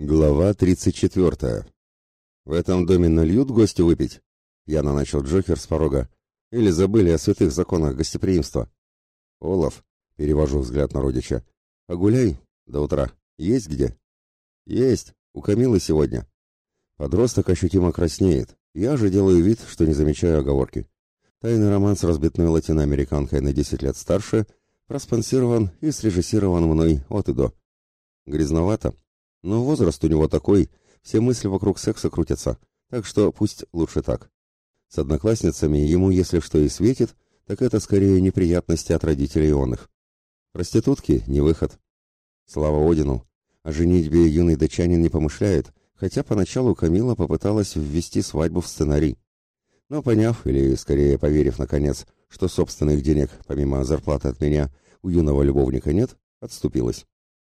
Глава 34. В этом доме нальют гостю выпить? Яно начал Джокер с порога. Или забыли о святых законах гостеприимства? Олаф, перевожу взгляд на родича. Погуляй до утра. Есть где? Есть. У Камилы сегодня. Подросток ощутимо краснеет. Я же делаю вид, что не замечаю оговорки. Тайный роман с разбитной латиноамериканкой на 10 лет старше проспонсирован и срежиссирован мной от и до. Грязновато, но возраст у него такой, все мысли вокруг секса крутятся, так что пусть лучше так. С одноклассницами ему, если что и светит, так это скорее неприятности от родителей он их. Проститутки — не выход. Слава Одину. О женитьбе юный датчанин не помышляет, хотя поначалу Камила попыталась ввести свадьбу в сценарий. Но поняв, или скорее поверив наконец, что собственных денег, помимо зарплаты от меня, у юного любовника нет, отступилась.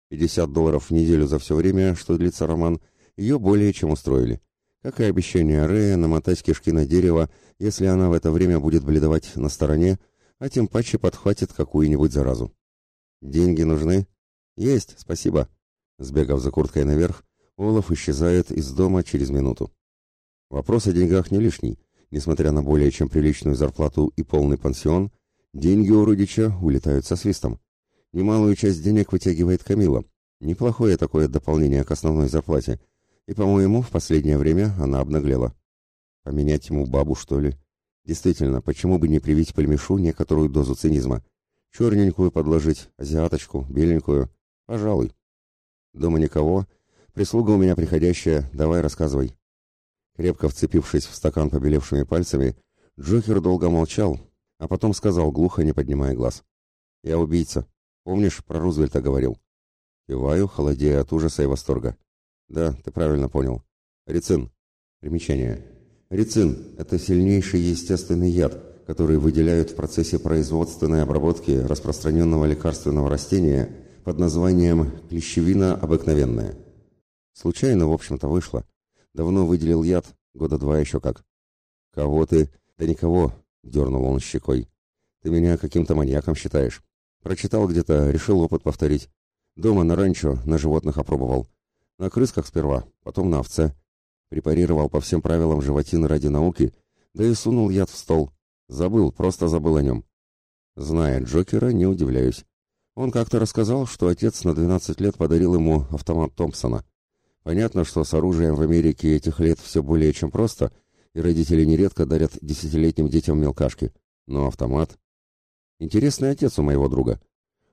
50 долларов в неделю за все время, что длится роман, ее более чем устроили. Как и обещание Рэя намотать кишки на дерево, если она в это время будет бледовать на стороне, а тем паче подхватит какую-нибудь заразу. «Деньги нужны?» «Есть, спасибо». Сбегав за курткой наверх, Олаф исчезает из дома через минуту. Вопрос о деньгах не лишний. Несмотря на более чем приличную зарплату и полный пансион, деньги у родича улетают со свистом. Немалую часть денег вытягивает Камила. Неплохое такое дополнение к основной зарплате. И, по-моему, в последнее время она обнаглела. Поменять ему бабу, что ли? Действительно, почему бы не привить пальмишу некоторую дозу цинизма? Черненькую подложить, азиаточку, беленькую? Пожалуй. Дома никого. Прислуга у меня приходящая, давай рассказывай. Крепко вцепившись в стакан побелевшими пальцами, Джокер долго молчал, а потом сказал глухо, не поднимая глаз. «Я убийца. Помнишь, про Рузвельта говорил? Киваю, холодея от ужаса и восторга. Да, ты правильно понял. Рицин. Примечание. Рицин – это сильнейший естественный яд, который выделяют в процессе производственной обработки распространенного лекарственного растения под названием клещевина обыкновенная. Случайно, в общем-то, вышло. Давно выделил яд, года два еще как. «Кого ты?» «Да никого», — дернул он щекой. «Ты меня каким-то маньяком считаешь. Прочитал где-то, решил опыт повторить. Дома на ранчо на животных опробовал. На крысках сперва, потом на овце. Препарировал по всем правилам животины ради науки, да и сунул яд в стол. Забыл, просто забыл о нем. Зная Джокера, не удивляюсь. Он как-то рассказал, что отец на 12 лет подарил ему автомат Томпсона. Понятно, что с оружием в Америке этих лет все более чем просто, и родители нередко дарят десятилетним детям мелкашки. Но автомат... Интересный отец у моего друга.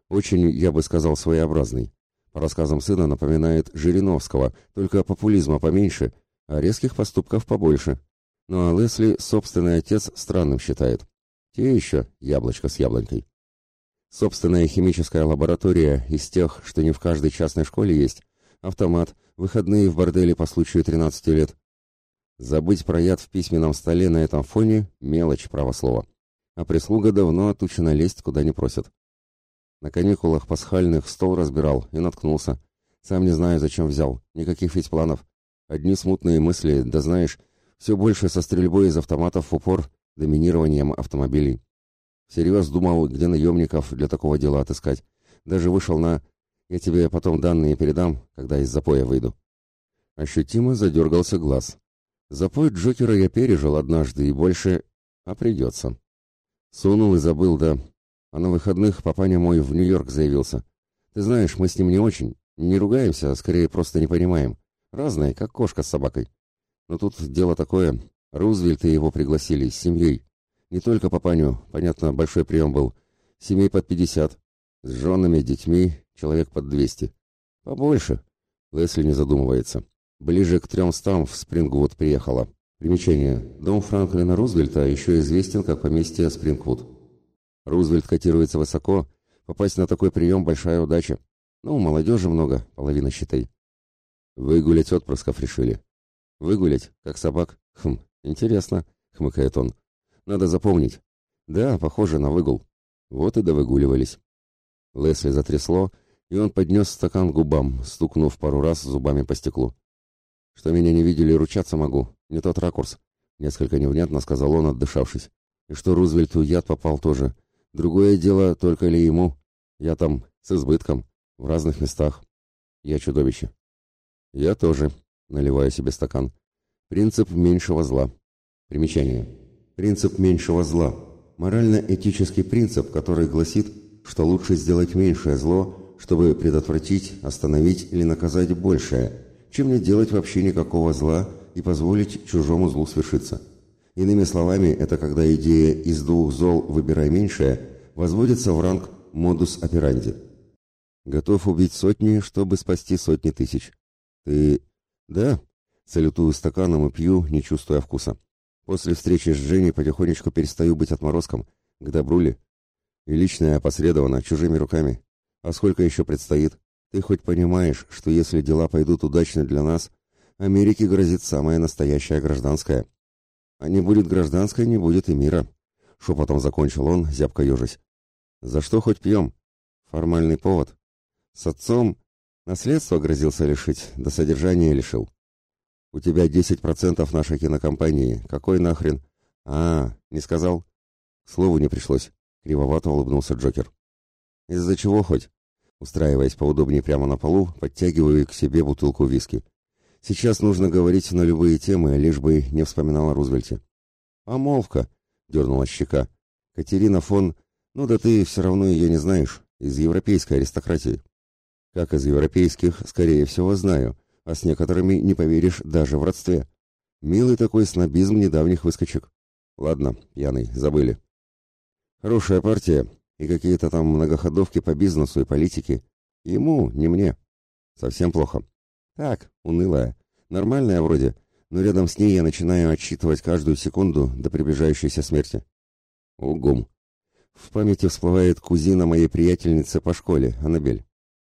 Очень, я бы сказал, своеобразный. По рассказам сына напоминает Жириновского, только популизма поменьше, а резких поступков побольше. Ну а Лесли собственный отец странным считает. Те еще яблочко с яблонькой. Собственная химическая лаборатория из тех, что не в каждой частной школе есть, автомат, выходные в борделе по случаю 13 лет. Забыть про яд в письменном столе на этом фоне – мелочь, право слова а прислуга давно отучена лезть, куда не просят. На каникулах пасхальных стол разбирал и наткнулся. Сам не знаю, зачем взял. Никаких ведь планов. Одни смутные мысли, да знаешь, все больше со стрельбой из автоматов в упор, доминированием автомобилей. Всерьез думал, где наемников для такого дела отыскать. Даже вышел на... Я тебе потом данные передам, когда из запоя выйду. Ощутимо задергался глаз. Запой Джокера я пережил однажды и больше... А придется. Сунул и забыл, да. А на выходных папаня мой в Нью-Йорк заявился. Ты знаешь, мы с ним не очень. Не ругаемся, а скорее просто не понимаем. Разные, как кошка с собакой. Но тут дело такое. Рузвельт и его пригласили с семьей. Не только папаню, понятно, большой прием был. Семей под пятьдесят. С женами, детьми, человек под двести. Побольше. Лесли не задумывается. Ближе к трёмстам в Спрингвуд приехала. Примечание. Дом Франклина Рузвельта еще известен как поместье Спрингвуд. Рузвельт котируется высоко, попасть на такой прием – большая удача. Ну, молодежи много, половина считай. Выгулять отпрысков решили. Выгулять, как собак? Хм, интересно, хмыкает он. Надо запомнить. Да, похоже на выгул. Вот и довыгуливались. Лесли затрясло, и он поднес стакан к губам, стукнув пару раз зубами по стеклу. Что меня не видели, ручаться могу. Не тот ракурс. Несколько невнятно сказал он, отдышавшись. И что Рузвельту яд попал тоже. Другое дело, только ли ему. Я там с избытком, в разных местах. Я чудовище. Я тоже, наливаю себе стакан. Принцип меньшего зла. Примечание. Принцип меньшего зла. Морально-этический принцип, который гласит, что лучше сделать меньшее зло, чтобы предотвратить, остановить или наказать большее, чем не делать вообще никакого зла и позволить чужому злу свершиться. Иными словами, это когда идея «из двух зол выбирай меньшее» возводится в ранг «модус операнди». Готов убить сотни, чтобы спасти сотни тысяч. Ты... Да, салютую стаканом и пью, не чувствуя вкуса. После встречи с Женей потихонечку перестаю быть отморозком. К добру ли? И личное опосредовано, чужими руками. А сколько еще предстоит? Ты хоть понимаешь, что если дела пойдут удачно для нас, Америке грозит самая настоящая гражданская. А не будет гражданской, не будет и мира. Шепотом закончил он, зябко ежась. За что хоть пьем? Формальный повод. С отцом наследство грозился лишить, до содержания лишил. У тебя 10% нашей кинокомпании. Какой нахрен? А, не сказал? Слову не пришлось. Кривовато улыбнулся Джокер. Из-за чего хоть? Устраиваясь поудобнее прямо на полу, подтягиваю к себе бутылку виски. Сейчас нужно говорить на любые темы, лишь бы не вспоминал о Рузвельте. «Помолвка», — дернула щека. «Катерина фон... Ну да ты все равно ее не знаешь. Из европейской аристократии». «Как из европейских, скорее всего, знаю, а с некоторыми не поверишь даже в родстве. Милый такой снобизм недавних выскочек. Ладно, пьяный, забыли. Хорошая партия и какие-то там многоходовки по бизнесу и политике. Ему, не мне. Совсем плохо. Так, унылая. Нормальная вроде, но рядом с ней я начинаю отсчитывать каждую секунду до приближающейся смерти. Угум. В памяти всплывает кузина моей приятельницы по школе, Аннабель.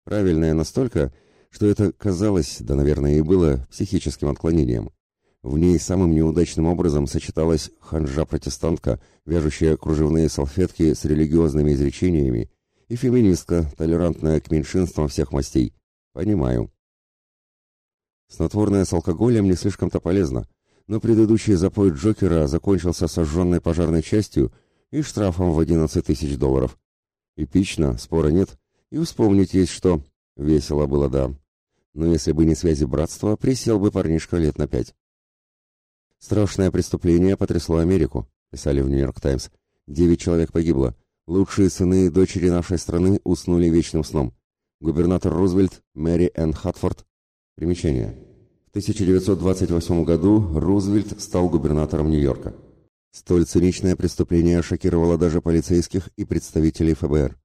Правильная настолько, что это казалось, да, наверное, и было психическим отклонением. В ней самым неудачным образом сочеталась ханжа-протестантка, вяжущая кружевные салфетки с религиозными изречениями, и феминистка, толерантная к меньшинствам всех мастей. Понимаю. Снотворное с алкоголем не слишком-то полезно, но предыдущий запой Джокера закончился сожженной пожарной частью и штрафом в 11 тысяч долларов. Эпично, спора нет, и вспомнить есть что. Весело было, да. Но если бы не связи братства, присел бы парнишка лет на пять. Страшное преступление потрясло Америку, писали в Нью-Йорк Таймс. Девять человек погибло. Лучшие сыны и дочери нашей страны уснули вечным сном. Губернатор Рузвельт, Мэри Энн Хатфорд. Примечание. В 1928 году Рузвельт стал губернатором Нью-Йорка. Столь циничное преступление шокировало даже полицейских и представителей ФБР.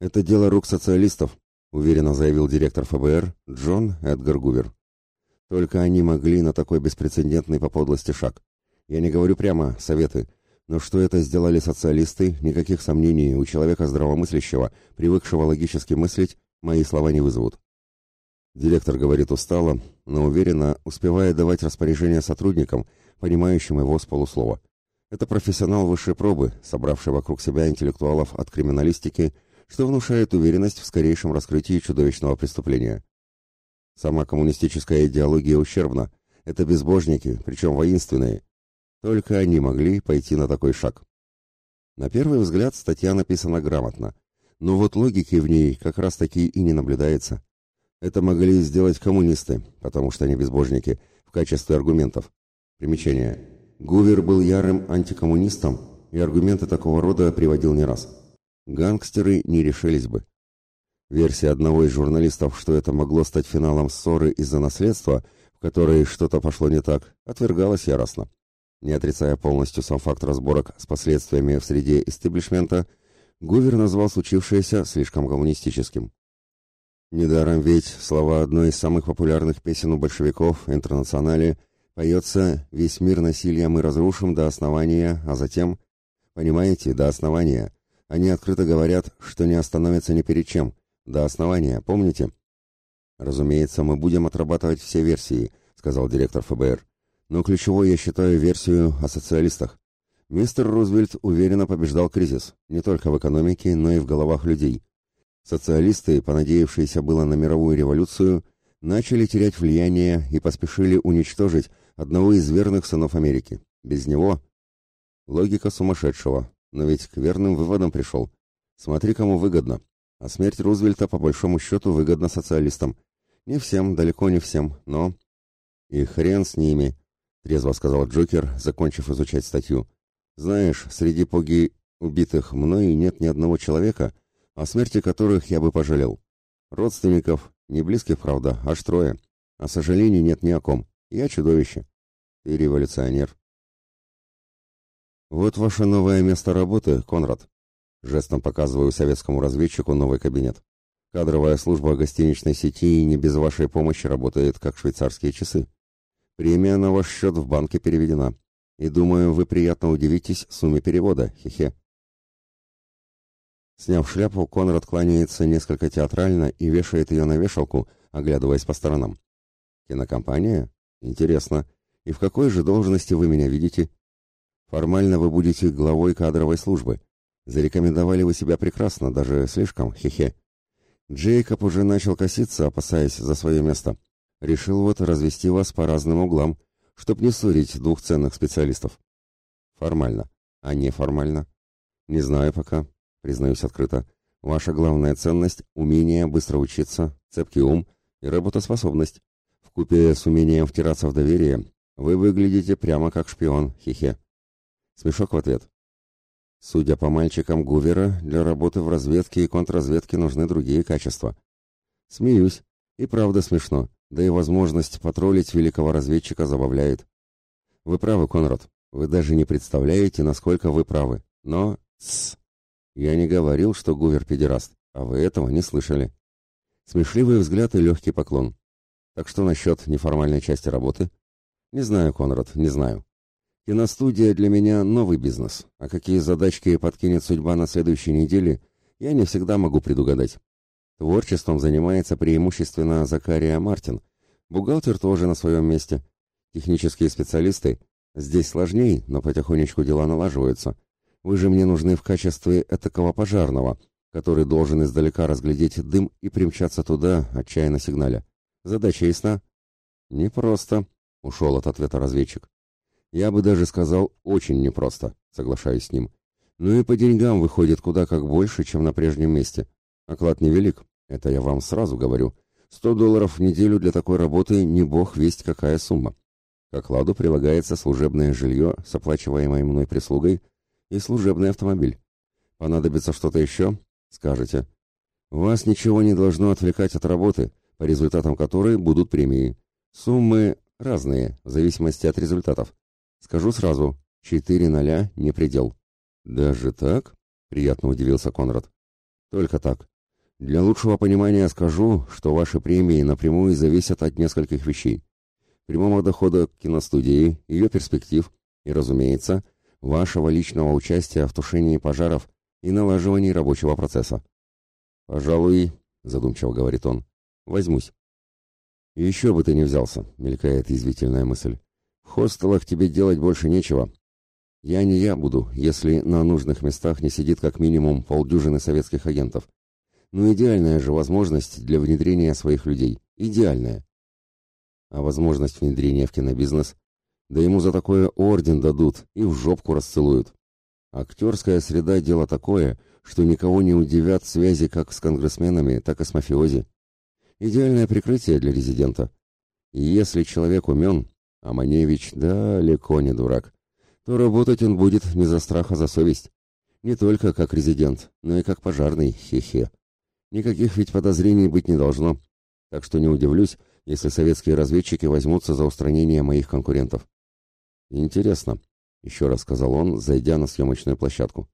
Это дело рук социалистов, уверенно заявил директор ФБР Джон Эдгар Гувер. Только они могли на такой беспрецедентный по подлости шаг. Я не говорю прямо советы, но что это сделали социалисты, никаких сомнений у человека здравомыслящего, привыкшего логически мыслить, мои слова не вызовут. Директор говорит устало, но уверенно, успевая давать распоряжения сотрудникам, понимающим его с полуслова. Это профессионал высшей пробы, собравший вокруг себя интеллектуалов от криминалистики что внушает уверенность в скорейшем раскрытии чудовищного преступления. Сама коммунистическая идеология ущербна. Это безбожники, причем воинственные. Только они могли пойти на такой шаг. На первый взгляд статья написана грамотно, но вот логики в ней как раз-таки и не наблюдается. Это могли сделать коммунисты, потому что они безбожники, в качестве аргументов. Примечание. Гувер был ярым антикоммунистом, и аргументы такого рода приводил не раз гангстеры не решились бы. Версия одного из журналистов, что это могло стать финалом ссоры из-за наследства, в которой что-то пошло не так, отвергалась яростно. Не отрицая полностью сам факт разборок с последствиями в среде истеблишмента, Гувер назвал случившееся слишком коммунистическим. Недаром ведь слова одной из самых популярных песен у большевиков «Интернационале» поется «Весь мир насилия мы разрушим до основания, а затем...» Понимаете, до основания. Они открыто говорят, что не остановятся ни перед чем. До основания, помните? Разумеется, мы будем отрабатывать все версии, сказал директор ФБР. Но ключевой я считаю версию о социалистах. Мистер Рузвельт уверенно побеждал кризис, не только в экономике, но и в головах людей. Социалисты, понадеявшиеся было на мировую революцию, начали терять влияние и поспешили уничтожить одного из верных сынов Америки. Без него... Логика сумасшедшего, но ведь к верным выводам пришел. Смотри, кому выгодно. А смерть Рузвельта, по большому счету, выгодна социалистам. Не всем, далеко не всем, но... И хрен с ними, трезво сказал Джокер, закончив изучать статью. Знаешь, среди поги убитых мной нет ни одного человека, о смерти которых я бы пожалел. Родственников, не близких, правда, аж трое. А сожалений нет ни о ком. Я чудовище. Ты революционер. Вот ваше новое место работы, Конрад. Жестом показываю советскому разведчику новый кабинет. Кадровая служба гостиничной сети не без вашей помощи работает, как швейцарские часы. Премия на ваш счет в банке переведена. И думаю, вы приятно удивитесь сумме перевода. Хе-хе. Сняв шляпу, Конрад кланяется несколько театрально и вешает ее на вешалку, оглядываясь по сторонам. «Кинокомпания? Интересно. И в какой же должности вы меня видите?» «Формально вы будете главой кадровой службы. Зарекомендовали вы себя прекрасно, даже слишком, хе-хе. Джейкоб уже начал коситься, опасаясь за свое место. Решил вот развести вас по разным углам, чтоб не ссорить двух ценных специалистов. Формально. А неформально? Не знаю пока признаюсь открыто. Ваша главная ценность — умение быстро учиться, цепкий ум и работоспособность. Вкупе с умением втираться в доверие вы выглядите прямо как шпион, хихе. Смешок в ответ. Судя по мальчикам Гувера, для работы в разведке и контрразведке нужны другие качества. Смеюсь. И правда смешно. Да и возможность потроллить великого разведчика забавляет. Вы правы, Конрад. Вы даже не представляете, насколько вы правы. Но... Тссс. Я не говорил, что Гувер педераст, а вы этого не слышали. Смешливый взгляд и легкий поклон. Так что насчет неформальной части работы? Не знаю, Конрад, не знаю. Киностудия для меня новый бизнес, а какие задачки подкинет судьба на следующей неделе, я не всегда могу предугадать. Творчеством занимается преимущественно Закария Мартин. Бухгалтер тоже на своем месте. Технические специалисты. Здесь сложнее, но потихонечку дела налаживаются. Вы же мне нужны в качестве этакого пожарного, который должен издалека разглядеть дым и примчаться туда, отчаянно сигналя. Задача ясна? Непросто, ушел от ответа разведчик. Я бы даже сказал, очень непросто, соглашаюсь с ним. Ну и по деньгам выходит куда как больше, чем на прежнем месте. Оклад невелик, это я вам сразу говорю. Сто долларов в неделю для такой работы не бог весть какая сумма. К окладу прилагается служебное жилье с оплачиваемой мной прислугой и служебный автомобиль. Понадобится что-то еще? Скажете. Вас ничего не должно отвлекать от работы, по результатам которой будут премии. Суммы разные, в зависимости от результатов. Скажу сразу, четыре ноля не предел. Даже так? Приятно удивился Конрад. Только так. Для лучшего понимания скажу, что ваши премии напрямую зависят от нескольких вещей. Прямого дохода киностудии, ее перспектив и, разумеется, вашего личного участия в тушении пожаров и налаживании рабочего процесса. «Пожалуй», — задумчиво говорит он, — «возьмусь». «Еще бы ты не взялся», — мелькает язвительная мысль. «В хостелах тебе делать больше нечего. Я не я буду, если на нужных местах не сидит как минимум полдюжины советских агентов. Ну, идеальная же возможность для внедрения своих людей. Идеальная. А возможность внедрения в кинобизнес да ему за такое орден дадут и в жопку расцелуют. Актерская среда – дело такое, что никого не удивят связи как с конгрессменами, так и с мафиози. Идеальное прикрытие для резидента. И если человек умен, а Маневич далеко не дурак, то работать он будет не за страх, а за совесть. Не только как резидент, но и как пожарный, хе-хе. Никаких ведь подозрений быть не должно. Так что не удивлюсь, если советские разведчики возьмутся за устранение моих конкурентов. «Интересно», — еще раз сказал он, зайдя на съемочную площадку.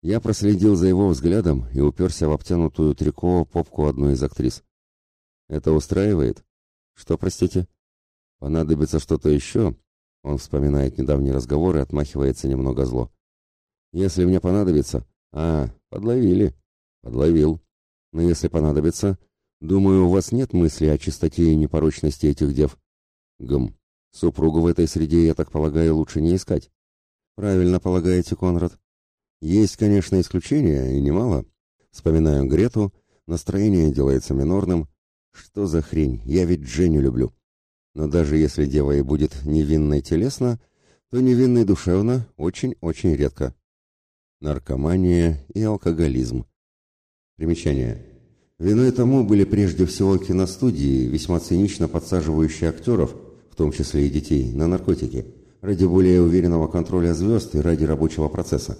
Я проследил за его взглядом и уперся в обтянутую трико попку одной из актрис. «Это устраивает? Что, простите?» «Понадобится что-то еще?» Он вспоминает недавний разговор и отмахивается немного зло. «Если мне понадобится...» «А, подловили». «Подловил. Но если понадобится...» «Думаю, у вас нет мысли о чистоте и непорочности этих дев?» «Гм. Супругу в этой среде, я так полагаю, лучше не искать. Правильно полагаете, Конрад. Есть, конечно, исключения, и немало. Вспоминаю Грету, настроение делается минорным. Что за хрень? Я ведь Женю люблю. Но даже если дева и будет невинной телесно, то невинной душевно очень-очень редко. Наркомания и алкоголизм. Примечание. Виной тому были прежде всего киностудии, весьма цинично подсаживающие актеров, в том числе и детей, на наркотики, ради более уверенного контроля звезд и ради рабочего процесса.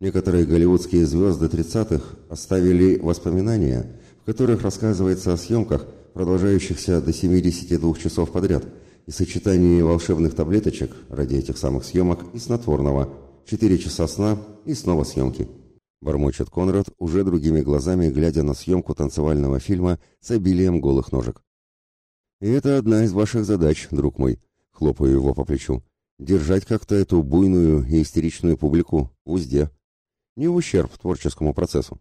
Некоторые голливудские звезды 30-х оставили воспоминания, в которых рассказывается о съемках, продолжающихся до 72 часов подряд, и сочетании волшебных таблеточек ради этих самых съемок и снотворного, 4 часа сна и снова съемки. Бормочет Конрад, уже другими глазами глядя на съемку танцевального фильма с обилием голых ножек. «И это одна из ваших задач, друг мой», — хлопаю его по плечу. «Держать как-то эту буйную и истеричную публику в узде. Не в ущерб творческому процессу».